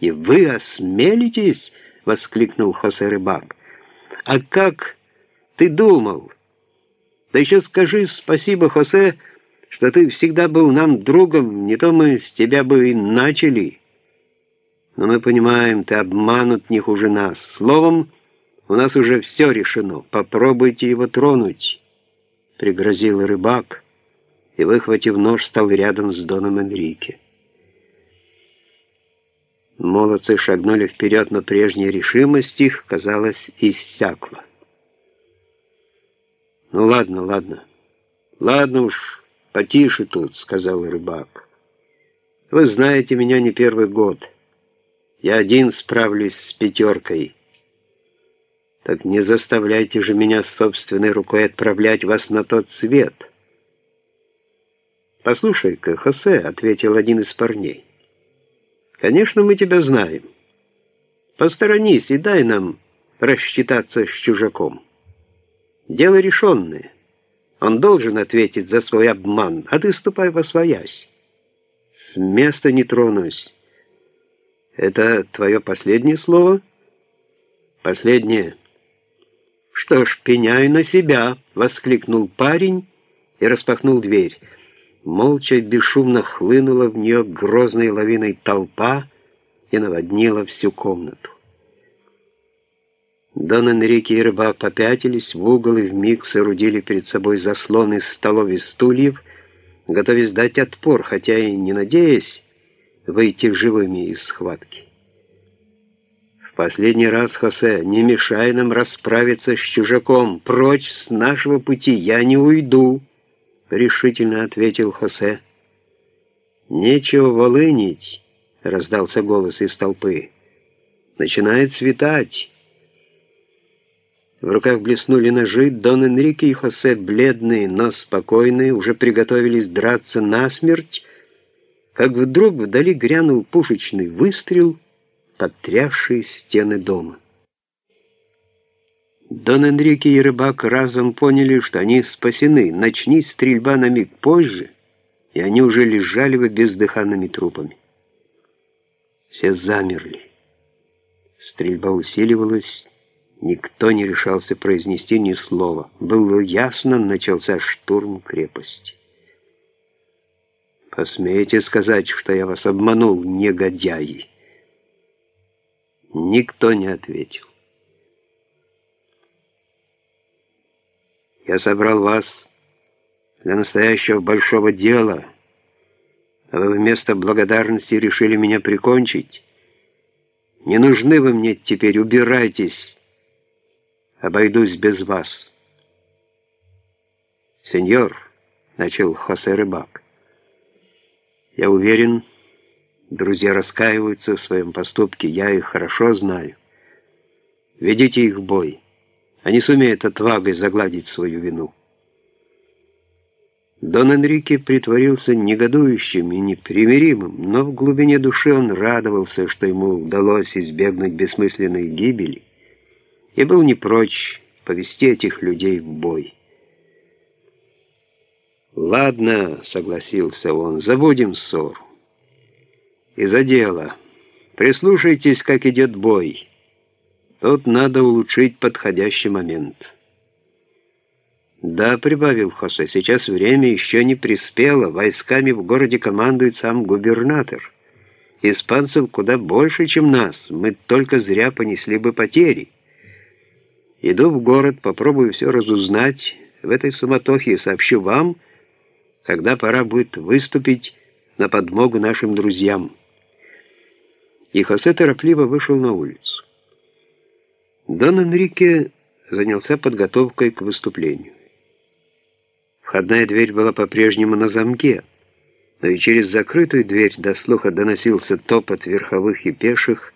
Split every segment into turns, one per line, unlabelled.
«И вы осмелитесь?» — воскликнул Хосе Рыбак. «А как ты думал? Да еще скажи спасибо, Хосе, что ты всегда был нам другом, не то мы с тебя бы и начали. Но мы понимаем, ты обманут не хуже нас. Словом, у нас уже все решено. Попробуйте его тронуть», — пригрозил рыбак и, выхватив нож, стал рядом с Доном Энрике. Молодцы шагнули вперед, но прежняя решимость их, казалось, иссякла. «Ну ладно, ладно. Ладно уж, потише тут», — сказал рыбак. «Вы знаете меня не первый год. Я один справлюсь с пятеркой. Так не заставляйте же меня собственной рукой отправлять вас на тот свет». «Послушай-ка, Хосе», — ответил один из парней, — Конечно, мы тебя знаем. Посторонись и дай нам рассчитаться с чужаком. Дело решенное. Он должен ответить за свой обман, а ты ступай во своясь. С места не тронусь. Это твое последнее слово? Последнее. Что ж, пеняй на себя, воскликнул парень и распахнул дверь. Молча и бесшумно хлынула в нее грозной лавиной толпа и наводнила всю комнату. Дон Энрике и рыбак попятились в угол и вмиг соорудили перед собой заслон из столов и стульев, готовясь дать отпор, хотя и не надеясь выйти живыми из схватки. В последний раз, Хосе, не мешай нам расправиться с чужаком. Прочь с нашего пути, я не уйду. — решительно ответил Хосе. «Нечего волынить», — раздался голос из толпы. «Начинает светать». В руках блеснули ножи, Дон Энрике и Хосе, бледные, но спокойные, уже приготовились драться насмерть, как вдруг вдали грянул пушечный выстрел, потрясший стены дома. Дон Энрике и рыбак разом поняли, что они спасены. Начнись стрельба на миг позже, и они уже лежали бы бездыханными трупами. Все замерли. Стрельба усиливалась, никто не решался произнести ни слова. Было ясно, начался штурм крепости. «Посмеете сказать, что я вас обманул, негодяи?» Никто не ответил. Я собрал вас для настоящего большого дела, а вы вместо благодарности решили меня прикончить. Не нужны вы мне теперь, убирайтесь. Обойдусь без вас. Сеньор, — начал Хосе Рыбак, — я уверен, друзья раскаиваются в своем поступке, я их хорошо знаю. Ведите их в бой не сумеет отвагой загладить свою вину. Дон Энрике притворился негодующим и непримиримым, но в глубине души он радовался, что ему удалось избегнуть бессмысленной гибели, и был не прочь повести этих людей в бой. «Ладно», — согласился он, — «забудем ссору. И за дело. Прислушайтесь, как идет бой». Тут надо улучшить подходящий момент. «Да», — прибавил Хосе, — «сейчас время еще не приспело. Войсками в городе командует сам губернатор. Испанцев куда больше, чем нас. Мы только зря понесли бы потери. Иду в город, попробую все разузнать. В этой суматохе сообщу вам, когда пора будет выступить на подмогу нашим друзьям». И Хосе торопливо вышел на улицу. Дон Энрике занялся подготовкой к выступлению. Входная дверь была по-прежнему на замке, но и через закрытую дверь до слуха доносился топот верховых и пеших,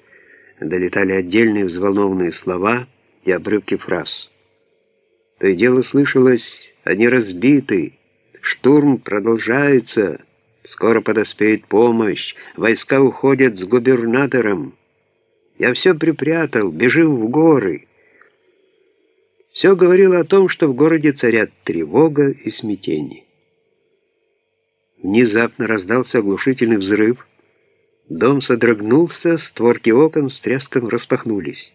долетали отдельные взволнованные слова и обрывки фраз. То и дело слышалось «Они разбиты», «Штурм продолжается», «Скоро подоспеет помощь», «Войска уходят с губернатором», я все припрятал, бежим в горы. Все говорило о том, что в городе царят тревога и смятение. Внезапно раздался оглушительный взрыв. Дом содрогнулся, створки окон с треском распахнулись.